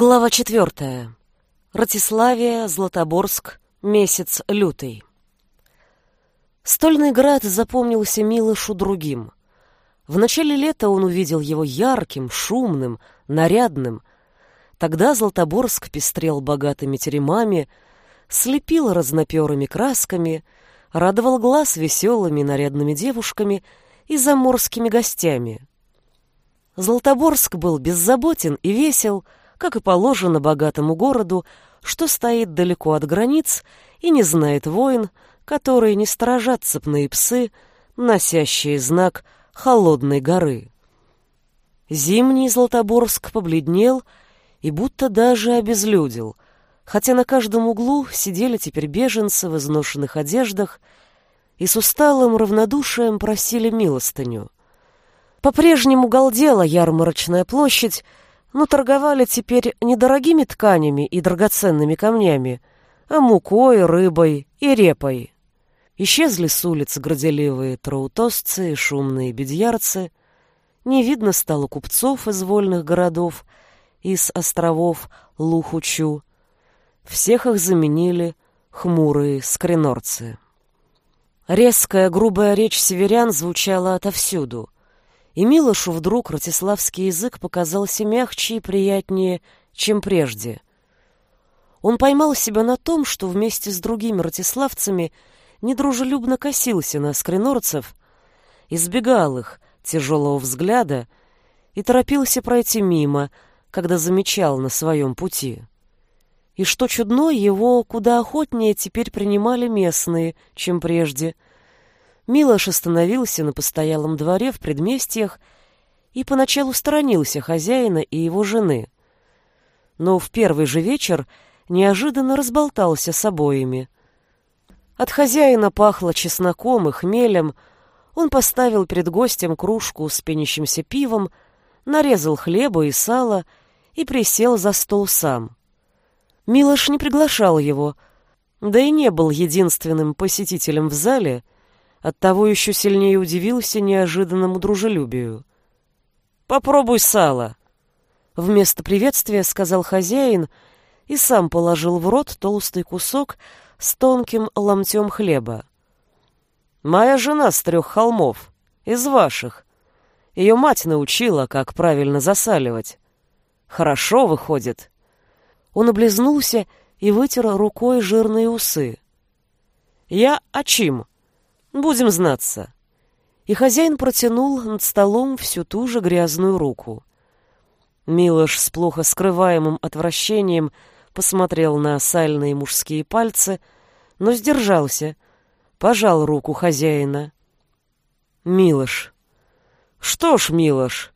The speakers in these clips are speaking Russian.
Глава четвертая. Ратиславия, Златоборск, месяц лютый. Стольный град запомнился Милошу другим. В начале лета он увидел его ярким, шумным, нарядным. Тогда Златоборск пестрел богатыми теремами, слепил разноперыми красками, радовал глаз веселыми нарядными девушками и заморскими гостями. Златоборск был беззаботен и весел, как и положено богатому городу, что стоит далеко от границ и не знает войн, которые не сторожат цепные псы, носящие знак холодной горы. Зимний Златоборск побледнел и будто даже обезлюдил, хотя на каждом углу сидели теперь беженцы в изношенных одеждах и с усталым равнодушием просили милостыню. По-прежнему галдела ярмарочная площадь, но торговали теперь не дорогими тканями и драгоценными камнями, а мукой, рыбой и репой. Исчезли с улиц горделивые траутосцы и шумные бедьярцы. Не видно стало купцов из вольных городов, из островов Лухучу. Всех их заменили хмурые скринорцы. Резкая грубая речь северян звучала отовсюду — и Милошу вдруг ратиславский язык показался мягче и приятнее, чем прежде. Он поймал себя на том, что вместе с другими ратиславцами недружелюбно косился на скринорцев, избегал их тяжелого взгляда и торопился пройти мимо, когда замечал на своем пути. И что чудно, его куда охотнее теперь принимали местные, чем прежде — Милош остановился на постоялом дворе в предместьях и поначалу сторонился хозяина и его жены. Но в первый же вечер неожиданно разболтался с обоими. От хозяина пахло чесноком и хмелем, он поставил перед гостем кружку с пенящимся пивом, нарезал хлеба и сала и присел за стол сам. Милош не приглашал его, да и не был единственным посетителем в зале — Оттого еще сильнее удивился неожиданному дружелюбию. «Попробуй сало!» Вместо приветствия сказал хозяин и сам положил в рот толстый кусок с тонким ломтем хлеба. «Моя жена с трех холмов, из ваших. Ее мать научила, как правильно засаливать. Хорошо выходит». Он облизнулся и вытер рукой жирные усы. «Я Ачим, Будем знаться. И хозяин протянул над столом всю ту же грязную руку. Милош с плохо скрываемым отвращением посмотрел на сальные мужские пальцы, но сдержался, пожал руку хозяина. Милош. Что ж, Милош,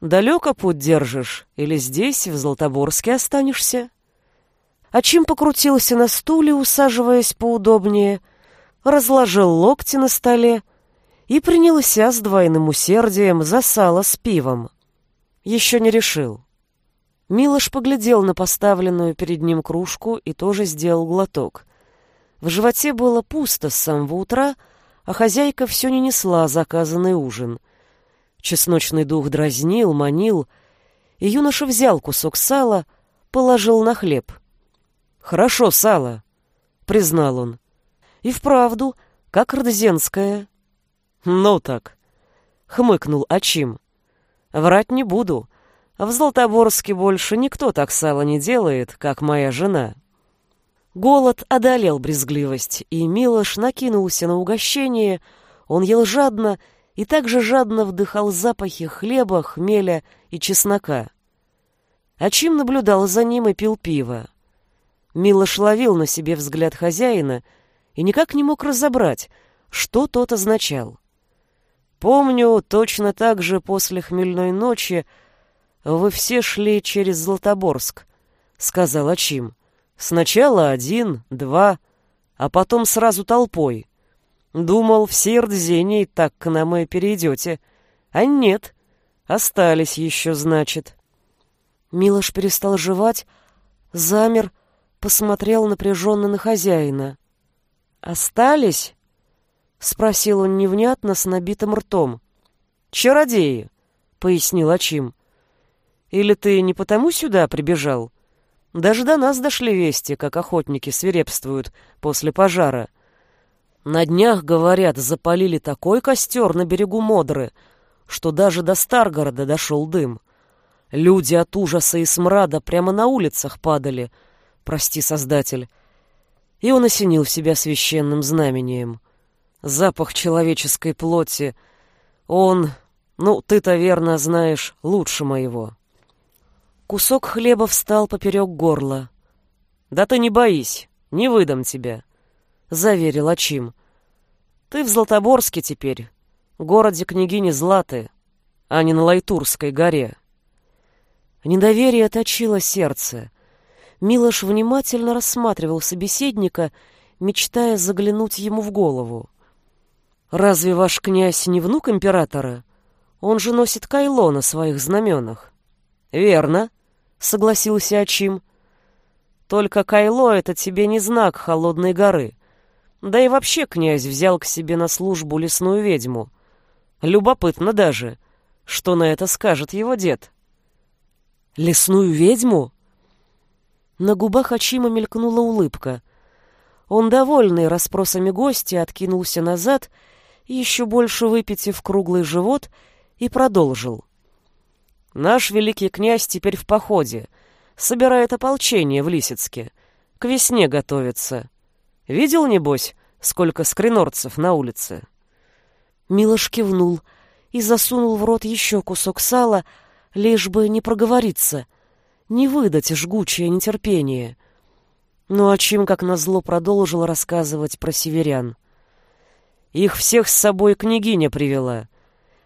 далеко путь держишь или здесь, в Златоборске, останешься? А чем покрутился на стуле, усаживаясь поудобнее, разложил локти на столе и принялся с двойным усердием за сало с пивом. Еще не решил. Милош поглядел на поставленную перед ним кружку и тоже сделал глоток. В животе было пусто с самого утра, а хозяйка все не несла заказанный ужин. Чесночный дух дразнил, манил, и юноша взял кусок сала, положил на хлеб. «Хорошо сало», — признал он. И вправду, как родзенская. Ну так, хмыкнул Ачим. Врать не буду. В Златоборске больше никто так сало не делает, как моя жена. Голод одолел брезгливость, и Милош накинулся на угощение. Он ел жадно и также жадно вдыхал запахи хлеба, хмеля и чеснока. Ачим наблюдал за ним и пил пиво. Милош ловил на себе взгляд хозяина — и никак не мог разобрать, что тот означал. Помню, точно так же после хмельной ночи вы все шли через Златоборск, сказал Ачим. Сначала один, два, а потом сразу толпой. Думал, все Рдзеней так к нам и перейдете. А нет, остались еще, значит. Милош перестал жевать, замер, посмотрел напряженно на хозяина. «Остались?» — спросил он невнятно с набитым ртом. «Чародеи», — пояснил Ачим. «Или ты не потому сюда прибежал? Даже до нас дошли вести, как охотники свирепствуют после пожара. На днях, говорят, запалили такой костер на берегу Модры, что даже до Старгорода дошел дым. Люди от ужаса и смрада прямо на улицах падали. Прости, Создатель. И он осенил себя священным знамением. Запах человеческой плоти. Он... Ну, ты-то верно знаешь лучше моего. Кусок хлеба встал поперек горла. «Да ты не боись, не выдам тебя», — заверил Ачим. «Ты в Златоборске теперь, городе княгини Златы, а не на Лайтурской горе». Недоверие точило сердце. Милош внимательно рассматривал собеседника, мечтая заглянуть ему в голову. «Разве ваш князь не внук императора? Он же носит кайло на своих знаменах». «Верно», — согласился Ачим. «Только кайло — это тебе не знак холодной горы. Да и вообще князь взял к себе на службу лесную ведьму. Любопытно даже, что на это скажет его дед». Лесную ведьму? На губах Ачима мелькнула улыбка. Он, довольный расспросами гостя, откинулся назад, еще больше выпитив круглый живот, и продолжил. «Наш великий князь теперь в походе, собирает ополчение в Лисицке, к весне готовится. Видел, небось, сколько скринорцев на улице?» Милош кивнул и засунул в рот еще кусок сала, лишь бы не проговориться, не выдать жгучее нетерпение. Ну а чем, как назло, продолжил рассказывать про северян. Их всех с собой княгиня привела.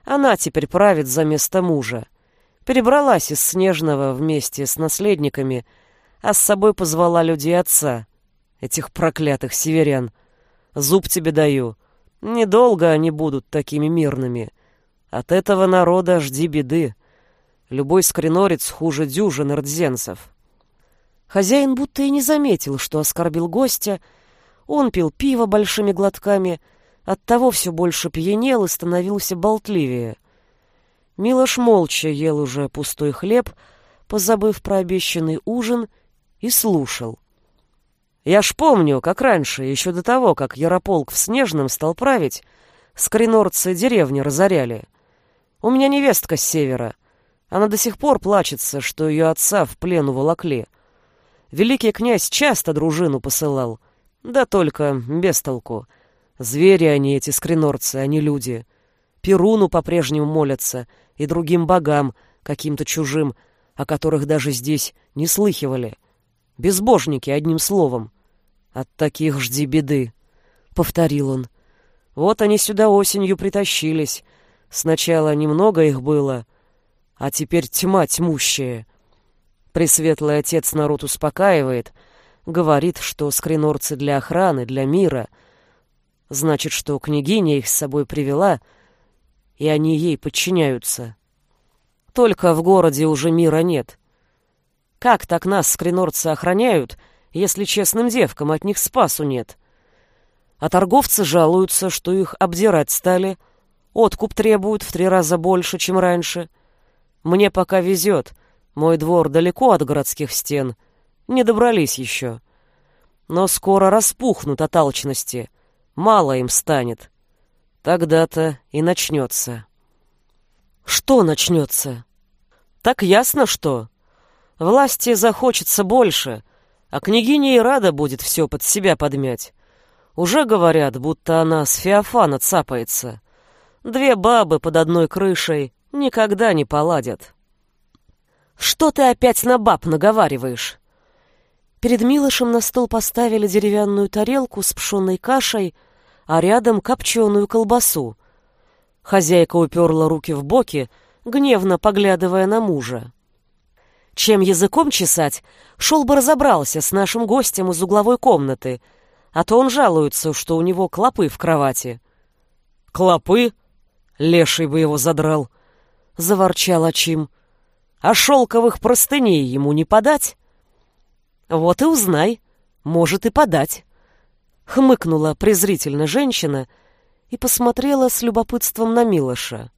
Она теперь правит за место мужа. Перебралась из Снежного вместе с наследниками, а с собой позвала людей отца, этих проклятых северян. Зуб тебе даю. Недолго они будут такими мирными. От этого народа жди беды. Любой скринорец хуже дюжин рдзенцев. Хозяин будто и не заметил, что оскорбил гостя. Он пил пиво большими глотками, оттого все больше пьянел и становился болтливее. Милош молча ел уже пустой хлеб, позабыв про обещанный ужин, и слушал. Я ж помню, как раньше, еще до того, как Ярополк в Снежном стал править, скринорцы деревни разоряли. У меня невестка с севера — она до сих пор плачется, что ее отца в плен уволокли. Великий князь часто дружину посылал, да только без толку. Звери они, эти скринорцы, а не люди. Перуну по-прежнему молятся и другим богам, каким-то чужим, о которых даже здесь не слыхивали. Безбожники, одним словом. От таких жди беды, — повторил он. Вот они сюда осенью притащились. Сначала немного их было, а теперь тьма тьмущая. Пресветлый отец народ успокаивает, говорит, что скринорцы для охраны, для мира. Значит, что княгиня их с собой привела, и они ей подчиняются. Только в городе уже мира нет. Как так нас скринорцы охраняют, если честным девкам от них спасу нет? А торговцы жалуются, что их обдирать стали, откуп требуют в три раза больше, чем раньше — мне пока везет. Мой двор далеко от городских стен. Не добрались еще. Но скоро распухнут от алчности. Мало им станет. Тогда-то и начнется. Что начнется? Так ясно, что. Власти захочется больше, а княгиня и рада будет все под себя подмять. Уже говорят, будто она с Феофана цапается. Две бабы под одной крышей никогда не поладят. «Что ты опять на баб наговариваешь?» Перед Милышем на стол поставили деревянную тарелку с пшенной кашей, а рядом копченую колбасу. Хозяйка уперла руки в боки, гневно поглядывая на мужа. Чем языком чесать, шел бы разобрался с нашим гостем из угловой комнаты, а то он жалуется, что у него клопы в кровати. «Клопы?» Леший бы его задрал. — заворчал Ачим. «А шелковых простыней ему не подать?» «Вот и узнай, может и подать», — хмыкнула презрительно женщина и посмотрела с любопытством на Милоша.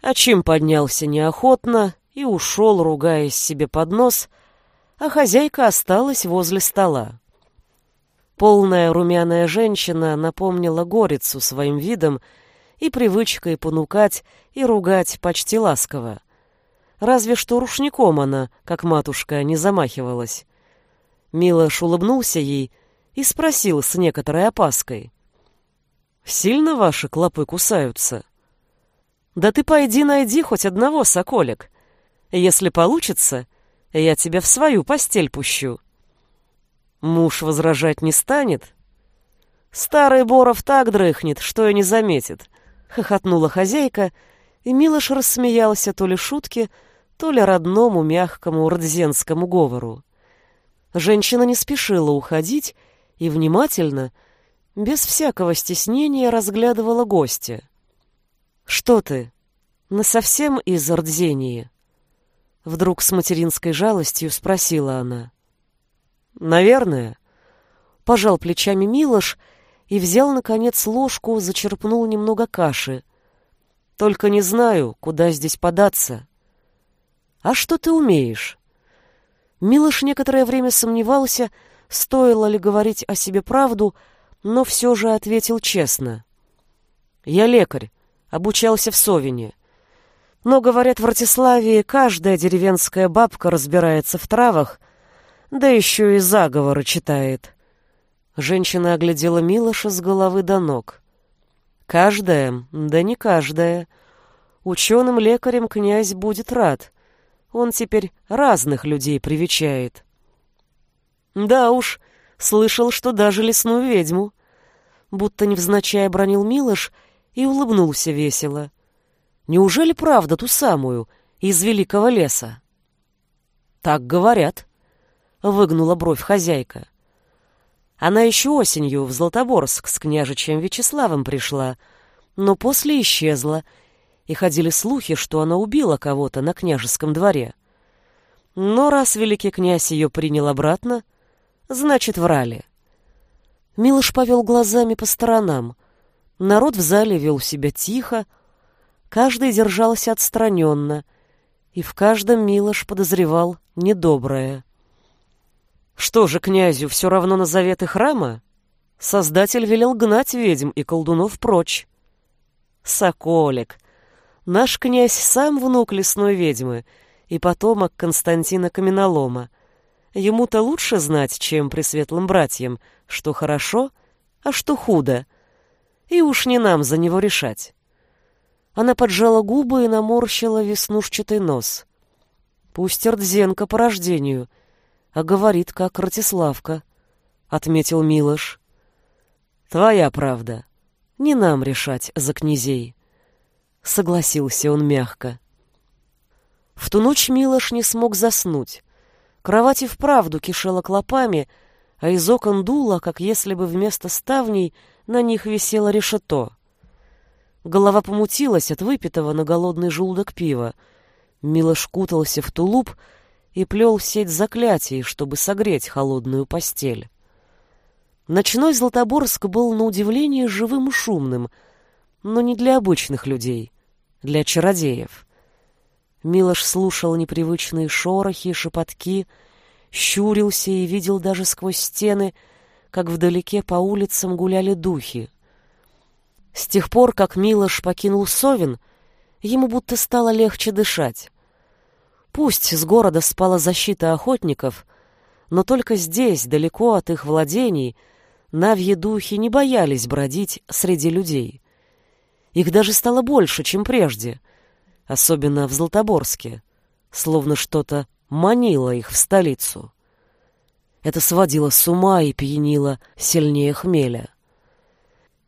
Ачим поднялся неохотно и ушел, ругаясь себе под нос, а хозяйка осталась возле стола. Полная румяная женщина напомнила горицу своим видом и привычкой понукать и ругать почти ласково. Разве что рушником она, как матушка, не замахивалась. Милош улыбнулся ей и спросил с некоторой опаской. «Сильно ваши клопы кусаются?» «Да ты пойди найди хоть одного, соколик. Если получится, я тебя в свою постель пущу». Муж возражать не станет? Старый Боров так дрыхнет, что и не заметит. Хохотнула хозяйка, и Милош рассмеялся то ли шутке, то ли родному мягкому родзенскому говору. Женщина не спешила уходить и внимательно, без всякого стеснения, разглядывала гостя. «Что ты? Насовсем из Ордзении?» Вдруг с материнской жалостью спросила она. «Наверное». Пожал плечами Милош и взял, наконец, ложку, зачерпнул немного каши. «Только не знаю, куда здесь податься». «А что ты умеешь?» Милош некоторое время сомневался, стоило ли говорить о себе правду, но все же ответил честно. «Я лекарь, обучался в Совине. Но, говорят, в Ратиславии каждая деревенская бабка разбирается в травах, да еще и заговоры читает. Женщина оглядела Милоша с головы до ног. Каждая, да не каждая. Ученым-лекарем князь будет рад. Он теперь разных людей привечает. Да уж, слышал, что даже лесную ведьму. Будто невзначай бронил Милош и улыбнулся весело. Неужели правда ту самую, из великого леса? Так говорят. — выгнула бровь хозяйка. Она еще осенью в Златоборск с княжичем Вячеславом пришла, но после исчезла, и ходили слухи, что она убила кого-то на княжеском дворе. Но раз великий князь ее принял обратно, значит, врали. Милош повел глазами по сторонам. Народ в зале вел себя тихо, каждый держался отстраненно, и в каждом Милош подозревал недоброе. Что же князю все равно на заветы храма? Создатель велел гнать ведьм и колдунов прочь. Соколик. Наш князь сам внук лесной ведьмы и потомок Константина Каменолома. Ему-то лучше знать, чем пресветлым братьям, что хорошо, а что худо. И уж не нам за него решать. Она поджала губы и наморщила веснушчатый нос. Пусть Эрдзенко по рождению, а говорит, как Ратиславка», — отметил Милош. «Твоя правда. Не нам решать за князей», — согласился он мягко. В ту ночь Милош не смог заснуть. Кровать и вправду кишела клопами, а из окон дуло, как если бы вместо ставней на них висело решето. Голова помутилась от выпитого на голодный желудок пива. Милош кутался в тулуп, и плел сеть заклятий, чтобы согреть холодную постель. Ночной Златоборск был на удивление живым и шумным, но не для обычных людей, для чародеев. Милош слушал непривычные шорохи, шепотки, щурился и видел даже сквозь стены, как вдалеке по улицам гуляли духи. С тех пор, как Милош покинул Совин, ему будто стало легче дышать. Пусть с города спала защита охотников, но только здесь, далеко от их владений, навьи духи не боялись бродить среди людей. Их даже стало больше, чем прежде, особенно в Златоборске, словно что-то манило их в столицу. Это сводило с ума и пьянило сильнее хмеля.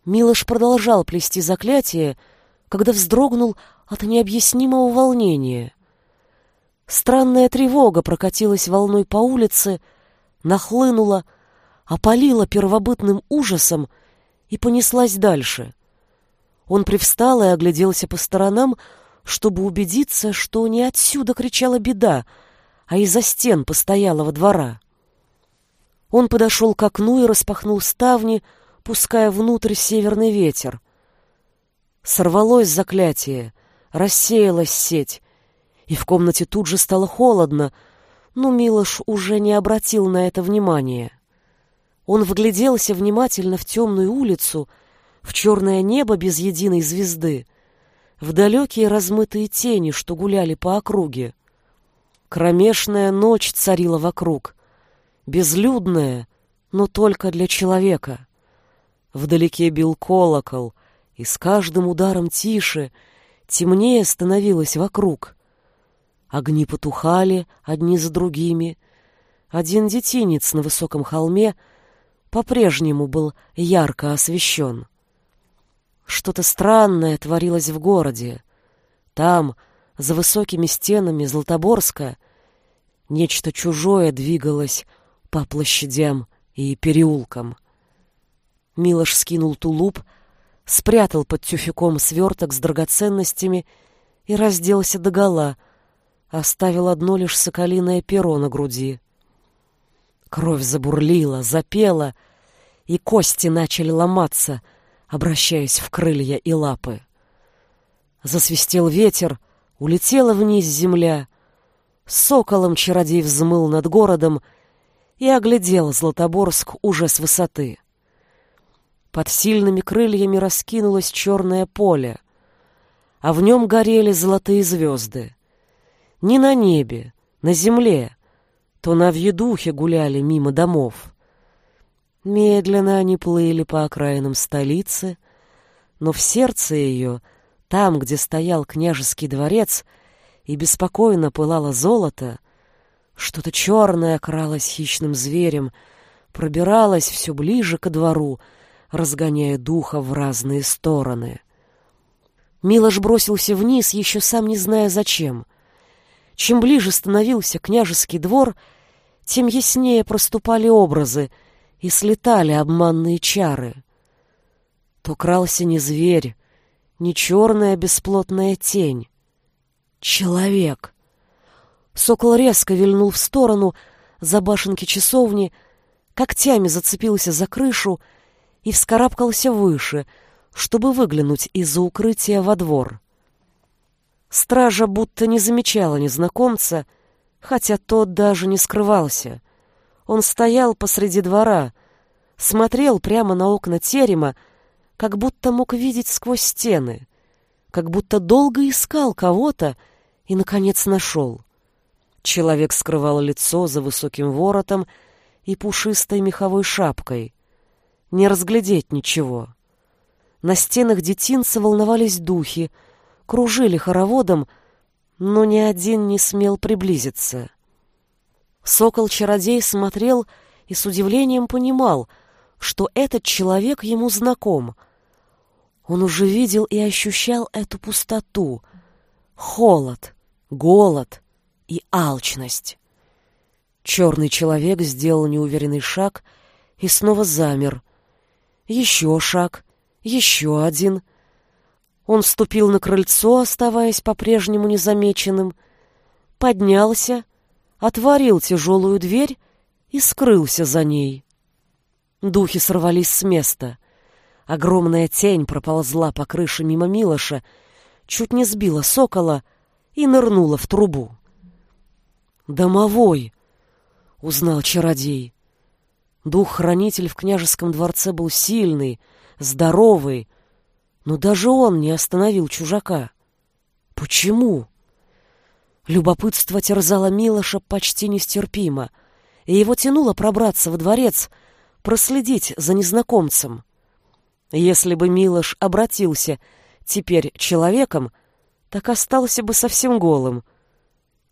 Милош продолжал плести заклятие, когда вздрогнул от необъяснимого волнения — Странная тревога прокатилась волной по улице, нахлынула, опалила первобытным ужасом и понеслась дальше. Он привстал и огляделся по сторонам, чтобы убедиться, что не отсюда кричала беда, а из-за стен постоялого двора. Он подошел к окну и распахнул ставни, пуская внутрь северный ветер. Сорвалось заклятие, рассеялась сеть, и в комнате тут же стало холодно, но Милош уже не обратил на это внимания. Он вгляделся внимательно в темную улицу, в черное небо без единой звезды, в далекие размытые тени, что гуляли по округе. Кромешная ночь царила вокруг, безлюдная, но только для человека. Вдалеке бил колокол, и с каждым ударом тише, темнее становилось вокруг. Огни потухали одни за другими. Один детинец на высоком холме по-прежнему был ярко освещен. Что-то странное творилось в городе. Там, за высокими стенами Златоборска, нечто чужое двигалось по площадям и переулкам. Милош скинул тулуп, спрятал под тюфяком сверток с драгоценностями и разделся догола, оставил одно лишь соколиное перо на груди. Кровь забурлила, запела, и кости начали ломаться, обращаясь в крылья и лапы. Засвистел ветер, улетела вниз земля. Соколом чародей взмыл над городом и оглядел Златоборск уже с высоты. Под сильными крыльями раскинулось черное поле, а в нем горели золотые звезды. Не на небе, на земле, то на вьедухе гуляли мимо домов. Медленно они плыли по окраинам столицы, но в сердце ее, там, где стоял княжеский дворец и беспокойно пылало золото, что-то черное кралось хищным зверем, пробиралось все ближе ко двору, разгоняя духа в разные стороны. Милош бросился вниз, еще сам не зная зачем. Чем ближе становился княжеский двор, тем яснее проступали образы и слетали обманные чары. То крался не зверь, не черная бесплотная тень. Человек. Сокол резко вильнул в сторону за башенки часовни, когтями зацепился за крышу и вскарабкался выше, чтобы выглянуть из-за укрытия во двор. Стража будто не замечала незнакомца, хотя тот даже не скрывался. Он стоял посреди двора, смотрел прямо на окна терема, как будто мог видеть сквозь стены, как будто долго искал кого-то и, наконец, нашел. Человек скрывал лицо за высоким воротом и пушистой меховой шапкой не разглядеть ничего. На стенах детинца волновались духи, кружили хороводом, но ни один не смел приблизиться. Сокол-чародей смотрел и с удивлением понимал, что этот человек ему знаком. Он уже видел и ощущал эту пустоту, холод, голод и алчность. Черный человек сделал неуверенный шаг и снова замер, еще шаг, еще один. Он вступил на крыльцо, оставаясь по-прежнему незамеченным, поднялся, отворил тяжелую дверь и скрылся за ней. Духи сорвались с места. Огромная тень проползла по крыше мимо Милоша, чуть не сбила сокола и нырнула в трубу. «Домовой!» — узнал чародей. Дух-хранитель в княжеском дворце был сильный, здоровый, но даже он не остановил чужака. Почему? Любопытство терзало Милоша почти нестерпимо, и его тянуло пробраться во дворец, проследить за незнакомцем. Если бы Милош обратился теперь человеком, так остался бы совсем голым.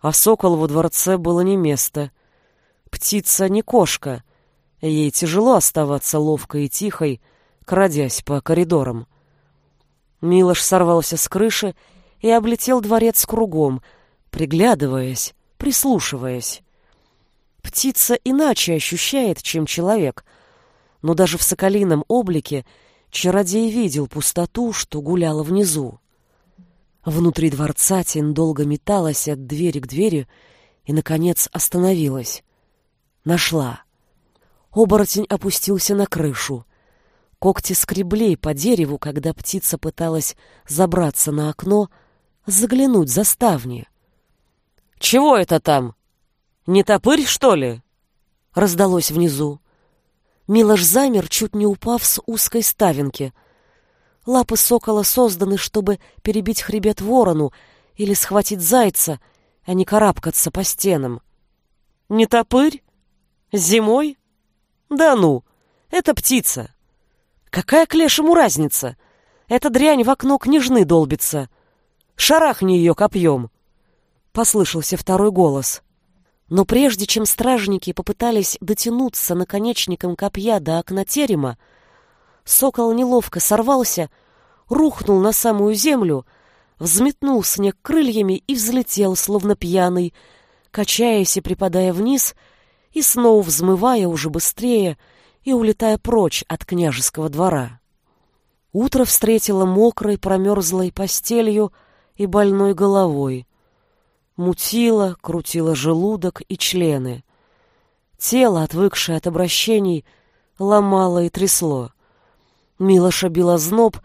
А сокол во дворце было не место. Птица не кошка, Ей тяжело оставаться ловкой и тихой, крадясь по коридорам. Милош сорвался с крыши и облетел дворец кругом, приглядываясь, прислушиваясь. Птица иначе ощущает, чем человек, но даже в соколином облике чародей видел пустоту, что гуляла внизу. Внутри дворца тень долго металась от двери к двери и, наконец, остановилась. Нашла. Оборотень опустился на крышу. Когти скребли по дереву, когда птица пыталась забраться на окно, заглянуть за ставни. «Чего это там?» «Не топырь, что ли?» — раздалось внизу. Милош замер, чуть не упав с узкой ставинки. Лапы сокола созданы, чтобы перебить хребет ворону или схватить зайца, а не карабкаться по стенам. «Не топырь? Зимой? Да ну, это птица. Какая к лешему разница? Эта дрянь в окно княжны долбится. Шарахни ее копьем!» Послышался второй голос. Но прежде чем стражники попытались дотянуться наконечником копья до окна терема, сокол неловко сорвался, рухнул на самую землю, взметнул снег крыльями и взлетел, словно пьяный, качаясь и припадая вниз, и снова взмывая уже быстрее и улетая прочь от княжеского двора. Утро встретило мокрой, промерзлой постелью и больной головой мутило, крутило желудок и члены. Тело, отвыкшее от обращений, ломало и трясло. Милоша била зноб,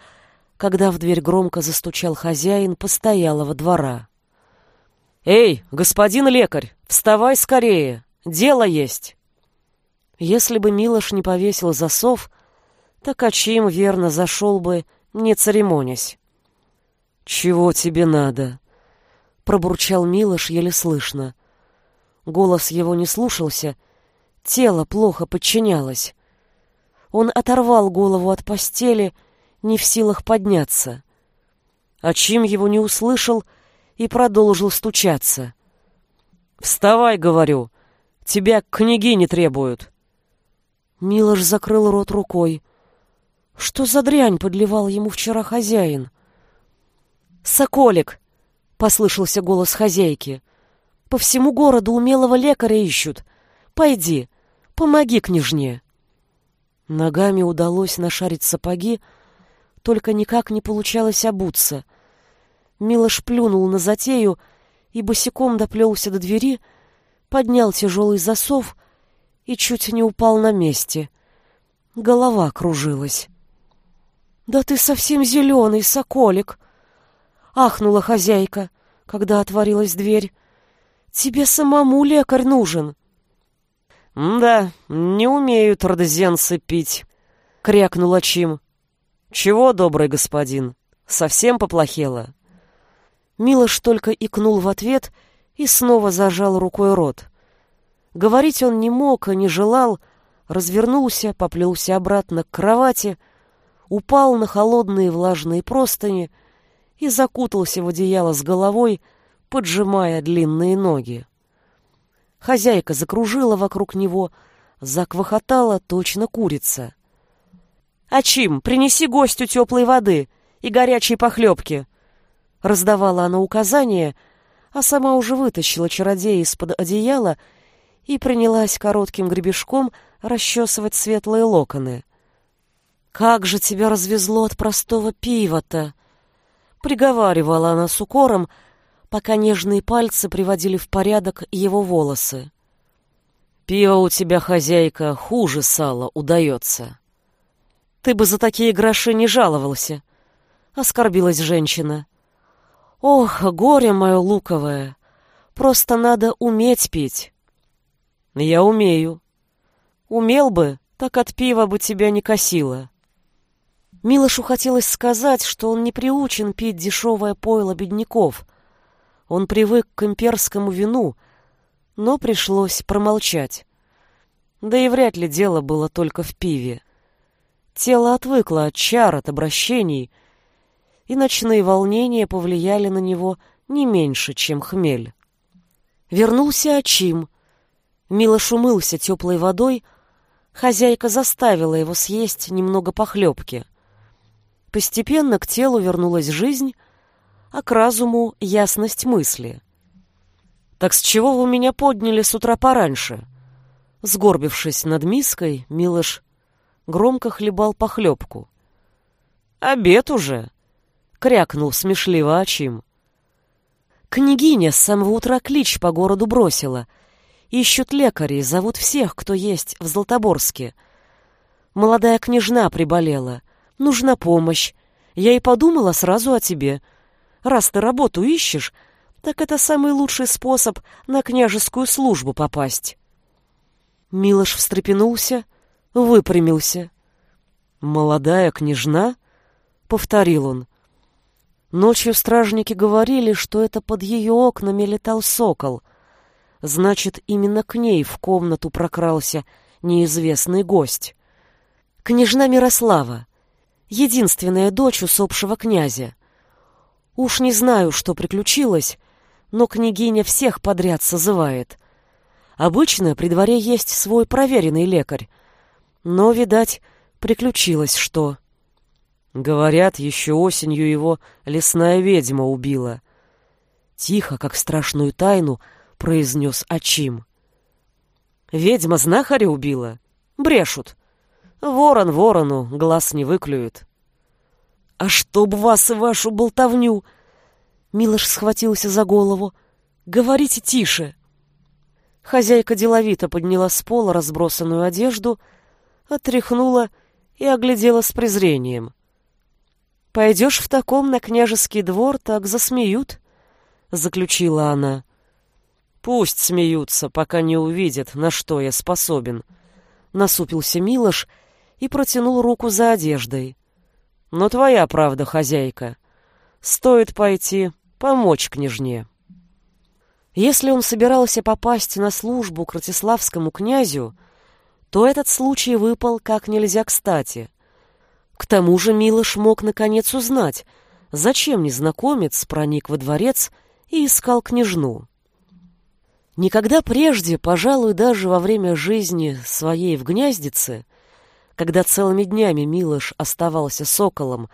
когда в дверь громко застучал хозяин постоялого двора. «Эй, господин лекарь, вставай скорее! Дело есть!» Если бы Милош не повесил засов, так Ачим верно зашел бы, не церемонясь. «Чего тебе надо?» пробурчал Милош еле слышно. Голос его не слушался, тело плохо подчинялось. Он оторвал голову от постели, не в силах подняться. А Чим его не услышал и продолжил стучаться. «Вставай, — говорю, — тебя к княгине требуют». Милош закрыл рот рукой. Что за дрянь подливал ему вчера хозяин? «Соколик!» послышался голос хозяйки. По всему городу умелого лекаря ищут. Пойди, помоги княжне. Ногами удалось нашарить сапоги, только никак не получалось обуться. Милош плюнул на затею и босиком доплелся до двери, поднял тяжелый засов и чуть не упал на месте. Голова кружилась. «Да ты совсем зеленый, соколик!» — ахнула хозяйка, когда отворилась дверь. «Тебе самому лекарь нужен». «Да, не умеют родозенцы пить», — крякнула Чим. «Чего, добрый господин, совсем поплохело?» Милош только икнул в ответ и снова зажал рукой рот. Говорить он не мог и не желал, развернулся, поплелся обратно к кровати, упал на холодные влажные простыни — и закутался в одеяло с головой, поджимая длинные ноги. Хозяйка закружила вокруг него, заквохотала точно курица. «Ачим, принеси гостю теплой воды и горячей похлебки!» Раздавала она указания, а сама уже вытащила чародея из-под одеяла и принялась коротким гребешком расчесывать светлые локоны. «Как же тебя развезло от простого пива-то!» приговаривала она с укором, пока нежные пальцы приводили в порядок его волосы. «Пиво у тебя, хозяйка, хуже сала удается». «Ты бы за такие гроши не жаловался», — оскорбилась женщина. «Ох, горе мое луковое! Просто надо уметь пить». «Я умею». «Умел бы, так от пива бы тебя не косило». Милошу хотелось сказать, что он не приучен пить дешевое пойло бедняков. Он привык к имперскому вину, но пришлось промолчать. Да и вряд ли дело было только в пиве. Тело отвыкло от чар, от обращений, и ночные волнения повлияли на него не меньше, чем хмель. Вернулся Ачим. Милош умылся теплой водой, хозяйка заставила его съесть немного похлебки — Постепенно к телу вернулась жизнь, а к разуму — ясность мысли. «Так с чего вы меня подняли с утра пораньше?» Сгорбившись над миской, Милош громко хлебал похлебку. «Обед уже!» — крякнул смешливо Ачим. «Княгиня с самого утра клич по городу бросила. Ищут лекарей, зовут всех, кто есть в Златоборске. Молодая княжна приболела — нужна помощь. Я и подумала сразу о тебе. Раз ты работу ищешь, так это самый лучший способ на княжескую службу попасть. Милош встрепенулся, выпрямился. «Молодая княжна?» — повторил он. Ночью стражники говорили, что это под ее окнами летал сокол. Значит, именно к ней в комнату прокрался неизвестный гость. Княжна Мирослава, единственная дочь усопшего князя. Уж не знаю, что приключилось, но княгиня всех подряд созывает. Обычно при дворе есть свой проверенный лекарь. Но, видать, приключилось что. Говорят, еще осенью его лесная ведьма убила. Тихо, как страшную тайну, произнес Ачим. Ведьма знахаря убила? Брешут. Ворон ворону глаз не выклюет. А чтоб вас и вашу болтовню! Милош схватился за голову. Говорите тише. Хозяйка деловито подняла с пола разбросанную одежду, отряхнула и оглядела с презрением. «Пойдешь в таком на княжеский двор, так засмеют», — заключила она. «Пусть смеются, пока не увидят, на что я способен», — насупился Милош и протянул руку за одеждой. «Но твоя правда, хозяйка. Стоит пойти помочь княжне». Если он собирался попасть на службу к Ратиславскому князю, то этот случай выпал как нельзя кстати. К тому же Милош мог наконец узнать, зачем незнакомец проник во дворец и искал княжну. Никогда прежде, пожалуй, даже во время жизни своей в Гнездице, когда целыми днями Милош оставался соколом,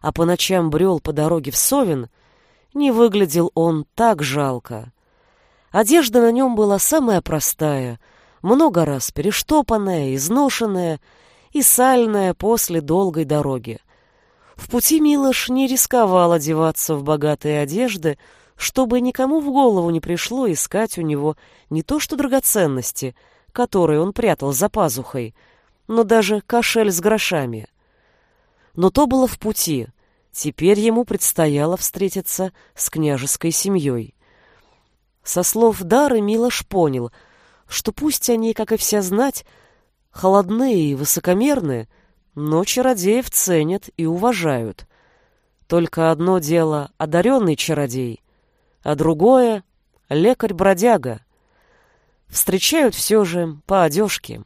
а по ночам брел по дороге в Совин, не выглядел он так жалко. Одежда на нем была самая простая, много раз перештопанная, изношенная и сальная после долгой дороги. В пути Милош не рисковал одеваться в богатые одежды, чтобы никому в голову не пришло искать у него не то что драгоценности, которые он прятал за пазухой, но даже кошель с грошами. Но то было в пути. Теперь ему предстояло встретиться с княжеской семьей. Со слов Дары Милош понял, что пусть они, как и вся знать, холодные и высокомерные, но чародеев ценят и уважают. Только одно дело — одаренный чародей, а другое — лекарь-бродяга. Встречают все же по одежке.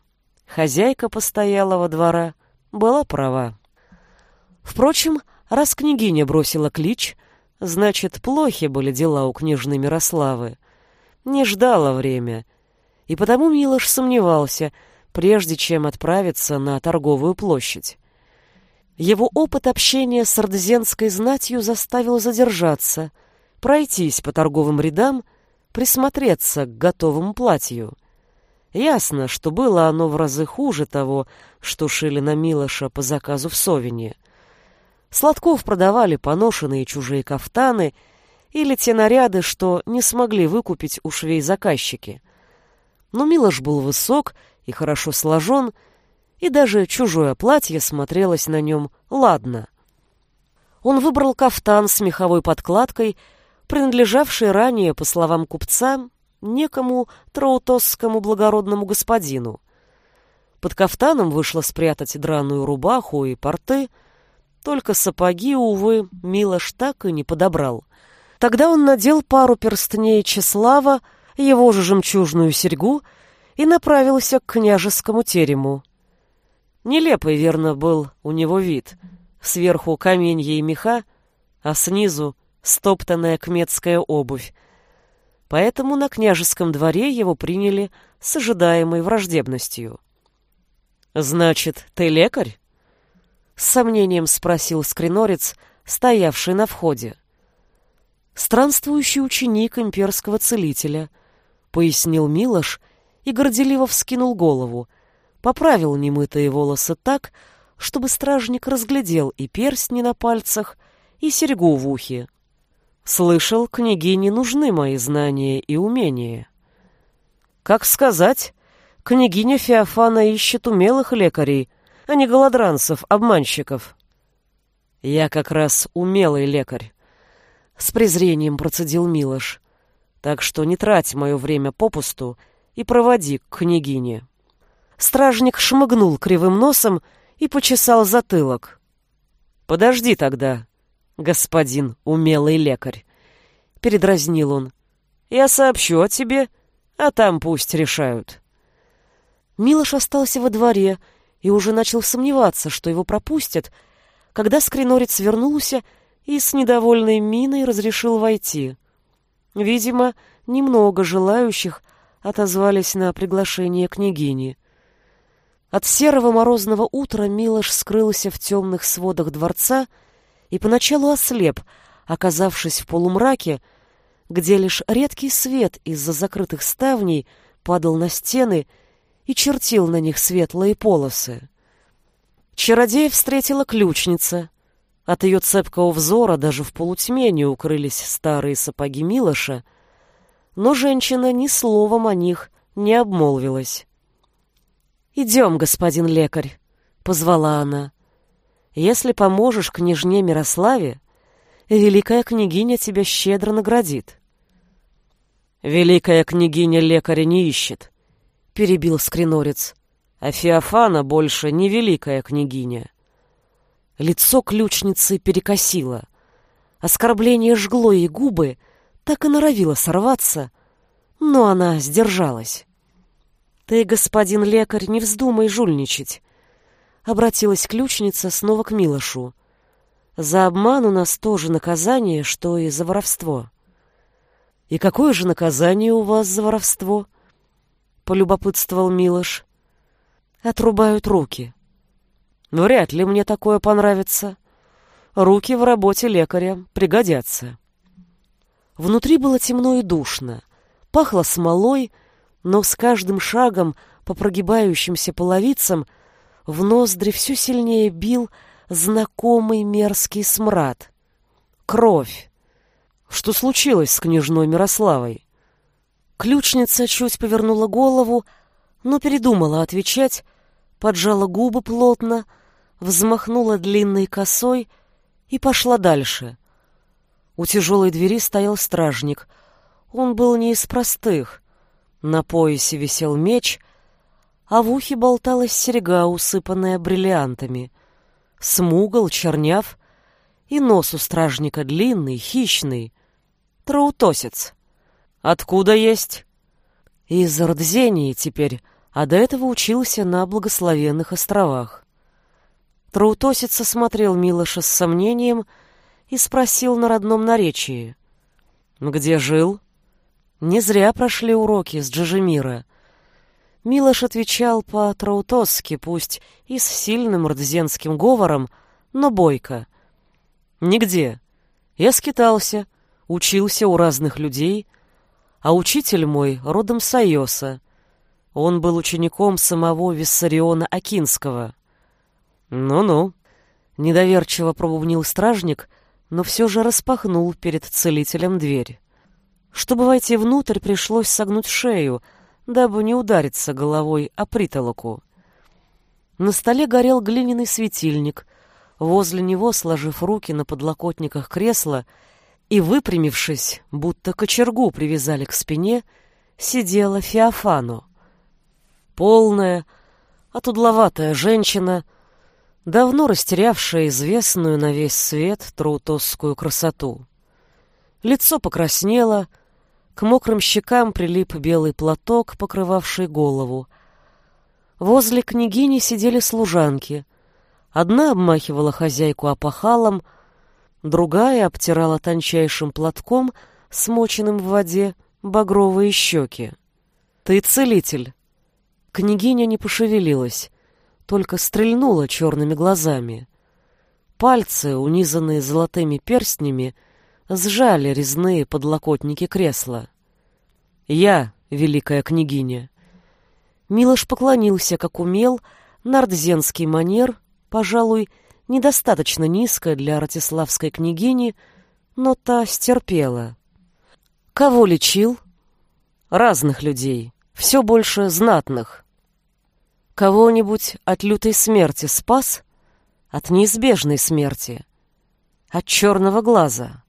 Хозяйка постоялого двора была права. Впрочем, раз княгиня бросила клич, значит, плохи были дела у княжны Мирославы не ждало время, и потому Милош сомневался, прежде чем отправиться на торговую площадь. Его опыт общения с ордзенской знатью заставил задержаться, пройтись по торговым рядам, присмотреться к готовому платью. Ясно, что было оно в разы хуже того, что шили на Милоша по заказу в Совине. Сладков продавали поношенные чужие кафтаны — или те наряды, что не смогли выкупить у швей заказчики. Но Милош был высок и хорошо сложен, и даже чужое платье смотрелось на нем ладно. Он выбрал кафтан с меховой подкладкой, принадлежавший ранее, по словам купца, некому траутосскому благородному господину. Под кафтаном вышло спрятать драную рубаху и порты, только сапоги, увы, Милош так и не подобрал. Тогда он надел пару перстней Чеслава, его же жемчужную серьгу, и направился к княжескому терему. Нелепый, верно, был у него вид. Сверху каменья и меха, а снизу стоптанная кметская обувь. Поэтому на княжеском дворе его приняли с ожидаемой враждебностью. «Значит, ты лекарь?» — с сомнением спросил скринорец, стоявший на входе. «Странствующий ученик имперского целителя», — пояснил Милош и горделиво вскинул голову, поправил немытые волосы так, чтобы стражник разглядел и перстни на пальцах, и серьгу в ухе. «Слышал, княгине нужны мои знания и умения». «Как сказать, княгиня Феофана ищет умелых лекарей, а не голодранцев, обманщиков». «Я как раз умелый лекарь», с презрением процедил Милош. Так что не трать мое время попусту и проводи к княгине». Стражник шмыгнул кривым носом и почесал затылок. «Подожди тогда, господин умелый лекарь», — передразнил он. «Я сообщу о тебе, а там пусть решают». Милош остался во дворе и уже начал сомневаться, что его пропустят, когда скринорец вернулся и с недовольной миной разрешил войти. Видимо, немного желающих отозвались на приглашение княгини. От серого морозного утра Милош скрылся в темных сводах дворца и поначалу ослеп, оказавшись в полумраке, где лишь редкий свет из-за закрытых ставней падал на стены и чертил на них светлые полосы. Чародея встретила ключница. От ее цепкого взора даже в полутьме не укрылись старые сапоги Милоша, но женщина ни словом о них не обмолвилась. «Идем, господин лекарь», — позвала она. «Если поможешь княжне Мирославе, великая княгиня тебя щедро наградит». «Великая княгиня лекаря не ищет», — перебил скринорец. «А Феофана больше не великая княгиня». Лицо ключницы перекосило. Оскорбление жгло ей губы, так и норовило сорваться, но она сдержалась. «Ты, господин лекарь, не вздумай жульничать», — обратилась ключница снова к Милошу. «За обман у нас тоже наказание, что и за воровство». «И какое же наказание у вас за воровство?» — полюбопытствовал Милош. «Отрубают руки». «Вряд ли мне такое понравится. Руки в работе лекаря пригодятся». Внутри было темно и душно, пахло смолой, но с каждым шагом по прогибающимся половицам в ноздри все сильнее бил знакомый мерзкий смрад. Кровь. Что случилось с княжной Мирославой? Ключница чуть повернула голову, но передумала отвечать, поджала губы плотно, взмахнула длинной косой и пошла дальше. У тяжелой двери стоял стражник. Он был не из простых. На поясе висел меч, а в ухе болталась серьга, усыпанная бриллиантами. Смугл, черняв, и нос у стражника длинный, хищный. Траутосец. Откуда есть? Из Родзении теперь, а до этого учился на благословенных островах. Траутосец осмотрел Милоша с сомнением и спросил на родном наречии. «Где жил?» Не зря прошли уроки с Джажемира. Милош отвечал по-траутосски, пусть и с сильным рдзенским говором, но бойко. «Нигде. Я скитался, учился у разных людей, а учитель мой родом с Айоса. Он был учеником самого Виссариона Акинского». «Ну-ну», — недоверчиво пробубнил стражник, но все же распахнул перед целителем дверь. Чтобы войти внутрь, пришлось согнуть шею, дабы не удариться головой о притолоку. На столе горел глиняный светильник. Возле него, сложив руки на подлокотниках кресла и выпрямившись, будто кочергу привязали к спине, сидела Феофану. Полная, отудловатая женщина, давно растерявшая известную на весь свет траутосскую красоту. Лицо покраснело, к мокрым щекам прилип белый платок, покрывавший голову. Возле княгини сидели служанки. Одна обмахивала хозяйку опахалом, другая обтирала тончайшим платком, смоченным в воде, багровые щеки. «Ты целитель!» Княгиня не пошевелилась, только стрельнула черными глазами. Пальцы, унизанные золотыми перстнями, — сжали резные подлокотники кресла. «Я, великая княгиня!» Милош поклонился, как умел, нардзенский манер, пожалуй, недостаточно низко для ратиславской княгини, но та стерпела. Кого лечил? Разных людей, все больше знатных. Кого-нибудь от лютой смерти спас? От неизбежной смерти? От черного глаза?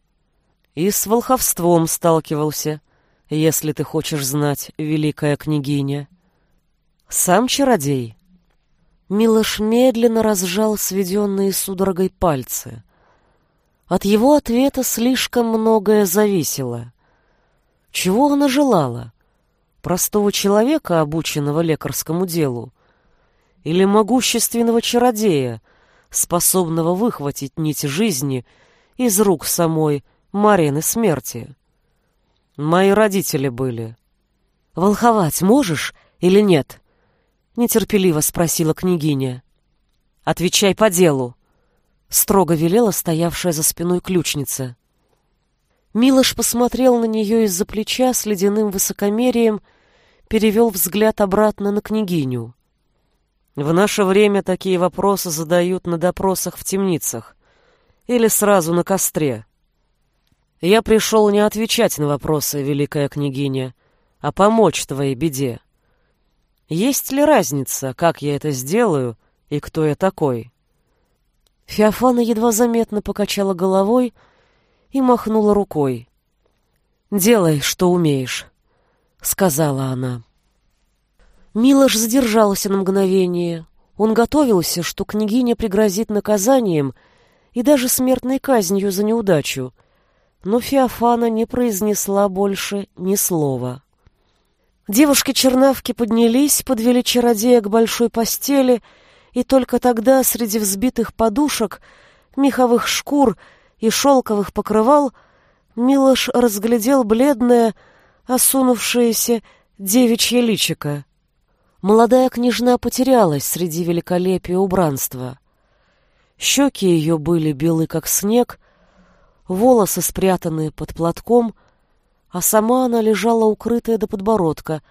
И с волховством сталкивался. если ты хочешь знать, великая княгиня. Сам чародей. Милош медленно разжал сведенные судорогой пальцы. От его ответа слишком многое зависело. Чего она желала? Простого человека, обученного лекарскому делу? Или могущественного чародея, способного выхватить нить жизни из рук самой Марены смерти? Мои родители были. «Волховать можешь или нет?» — нетерпеливо спросила княгиня. «Отвечай по делу», — строго велела стоявшая за спиной ключница. Милош посмотрел на нее из-за плеча с ледяным высокомерием, перевел взгляд обратно на княгиню. «В наше время такие вопросы задают на допросах в темницах или сразу на костре. Я пришел не отвечать на вопросы, великая княгиня, а помочь твоей беде. Есть ли разница, как я это сделаю и кто я такой? Феофана едва заметно покачала головой и махнула рукой. «Делай, что умеешь», — сказала она. Милош задержался на мгновение. Он готовился, что княгиня пригрозит наказанием и даже смертной казнью за неудачу, но Феофана не произнесла больше ни слова. Девушки-чернавки поднялись, подвели чародея к большой постели, и только тогда среди взбитых подушек, меховых шкур и шелковых покрывал Милош разглядел бледное, осунувшееся девичье личико. Молодая княжна потерялась среди великолепия убранства. Щеки ее были белы, как снег, волосы спрятаны под платком, а сама она лежала укрытая до подбородка,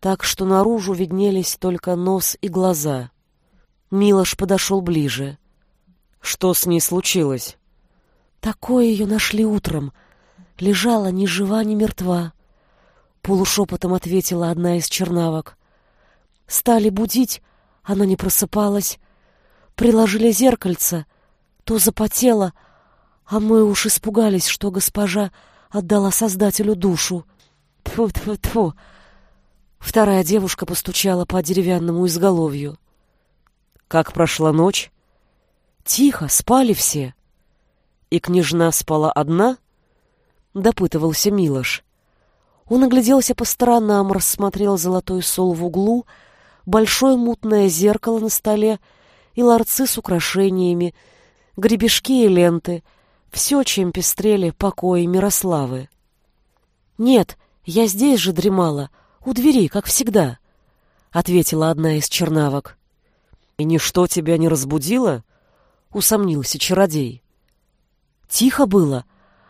так что наружу виднелись только нос и глаза. Милош подошел ближе. Что с ней случилось? Такое ее нашли утром. Лежала ни жива, ни мертва. Полушепотом ответила одна из чернавок. Стали будить, она не просыпалась. Приложили зеркальце, то запотело, а мы уж испугались, что госпожа отдала Создателю душу. Тьфу-тьфу-тьфу. Вторая девушка постучала по деревянному изголовью. Как прошла ночь? Тихо, спали все. И княжна спала одна? Допытывался Милош. Он огляделся по сторонам, рассмотрел золотой сол в углу, большое мутное зеркало на столе и ларцы с украшениями, гребешки и ленты — все, чем пестрели покои Мирославы. «Нет, я здесь же дремала, у двери, как всегда», — ответила одна из чернавок. «И ничто тебя не разбудило?» — усомнился чародей. «Тихо было,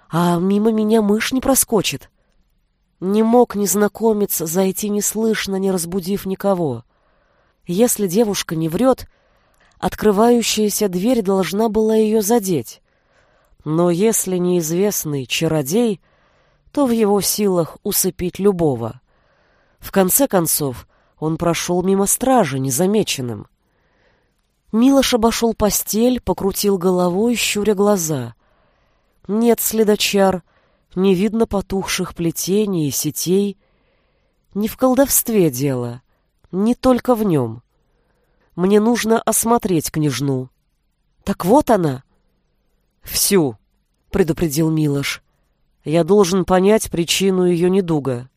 а мимо меня мышь не проскочит». Не мог незнакомец зайти неслышно, не разбудив никого. Если девушка не врет, открывающаяся дверь должна была ее задеть. Но если неизвестный чародей, то в его силах усыпить любого. В конце концов, он прошел мимо стражи незамеченным. Милош обошел постель, покрутил головой, щуря глаза. Нет следочар, не видно потухших плетений и сетей. Не в колдовстве дело, не только в нем. Мне нужно осмотреть княжну. Так вот она — «Всю», — предупредил Милош. «Я должен понять причину ее недуга».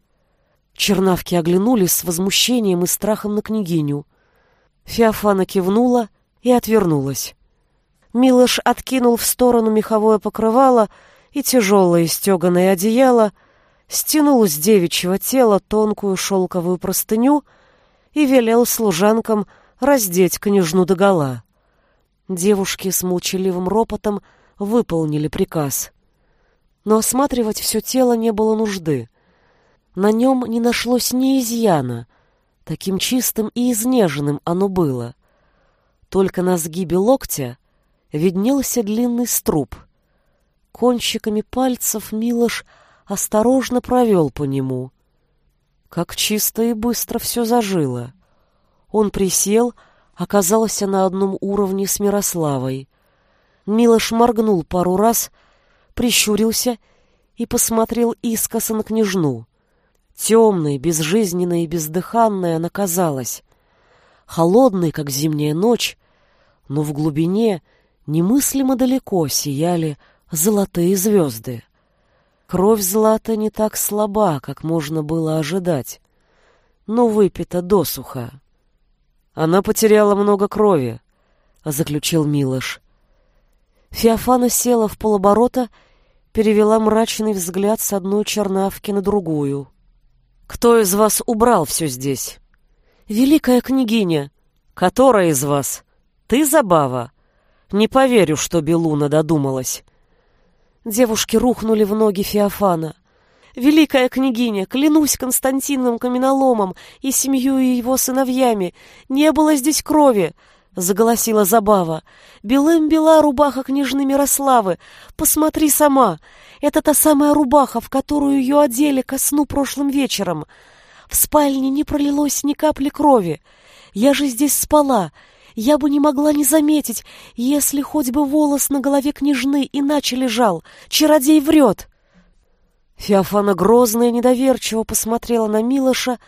Чернавки оглянулись с возмущением и страхом на княгиню. Феофана кивнула и отвернулась. Милош откинул в сторону меховое покрывало и тяжелое стеганое одеяло, стянул с девичьего тела тонкую шелковую простыню и велел служанкам раздеть княжну догола. Девушки с молчаливым ропотом — выполнили приказ. Но осматривать все тело не было нужды. На нем не нашлось ни изъяна, таким чистым и изнеженным оно было. Только на сгибе локтя виднелся длинный струп. Кончиками пальцев Милош осторожно провел по нему. Как чисто и быстро все зажило. Он присел, оказался на одном уровне с Мирославой. Милош моргнул пару раз, прищурился и посмотрел искоса на княжну. Темной, безжизненной и бездыханной она казалась. Холодной, как зимняя ночь, но в глубине немыслимо далеко сияли золотые звезды. Кровь Злата не так слаба, как можно было ожидать, но выпита досуха. Она потеряла много крови, заключил Милош. Феофана села в полоборота, перевела мрачный взгляд с одной чернавки на другую. «Кто из вас убрал все здесь?» «Великая княгиня». «Которая из вас?» «Ты, Забава?» «Не поверю, что Белуна додумалась». Девушки рухнули в ноги Феофана. «Великая княгиня, клянусь Константином Каменоломом и семью и его сыновьями, не было здесь крови!» — заголосила Забава. «Белым бела рубаха княжны Мирославы. Посмотри сама. Это та самая рубаха, в которую ее одели ко сну прошлым вечером. В спальне не пролилось ни капли крови. Я же здесь спала, я бы не могла не заметить, если хоть бы волос на голове княжны иначе лежал. Чародей врет. Феофана грозно недоверчиво посмотрела на Милоша,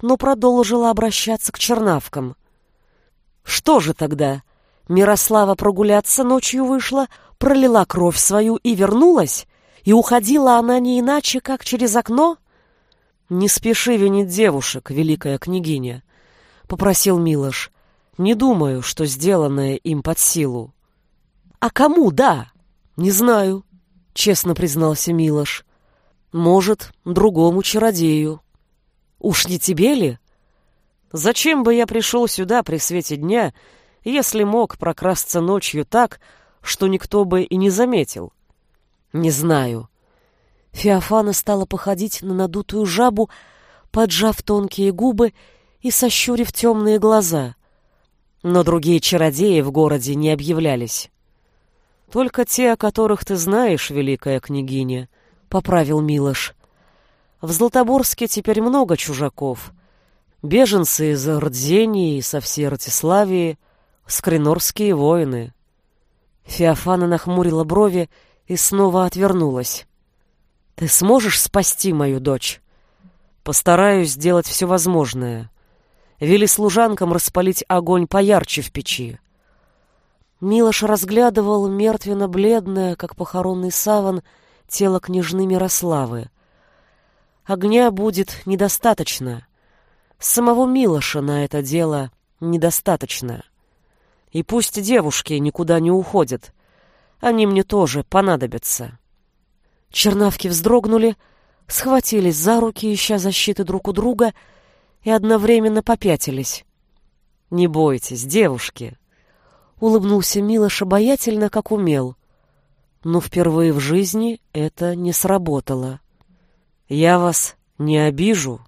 но продолжила обращаться к чернавкам. Что же тогда? Мирослава прогуляться ночью вышла, пролила кровь свою и вернулась? И уходила она не иначе, как через окно? Не спеши винить девушек, великая княгиня, — попросил Милош. Не думаю, что сделанное им под силу. А кому да? Не знаю, честно признался Милош. Может, другому чародею. Уж не тебе ли? Зачем бы я пришел сюда при свете дня, если мог прокрасться ночью так, что никто бы и не заметил? Не знаю. Феофана стала походить на надутую жабу, поджав тонкие губы и сощурив темные глаза. Но другие чародеи в городе не объявлялись. «Только те, о которых ты знаешь, великая княгиня», — поправил Милош. «В Златоборске теперь много чужаков. Беженцы из Рдзении и со всей Ратиславии, скринорские воины». Феофана нахмурила брови и снова отвернулась. «Ты сможешь спасти мою дочь?» «Постараюсь сделать все возможное», Вели служанкам распалить огонь поярче в печи. Милош разглядывал мертвенно-бледное, как похоронный саван, тело княжны Мирославы. Огня будет недостаточно. Самого Милоша на это дело недостаточно. И пусть девушки никуда не уходят. Они мне тоже понадобятся. Чернавки вздрогнули, схватились за руки, ища защиты друг у друга — и одновременно попятились. «Не бойтесь, девушки!» Улыбнулся Милош обаятельно, как умел. Но впервые в жизни это не сработало. «Я вас не обижу?»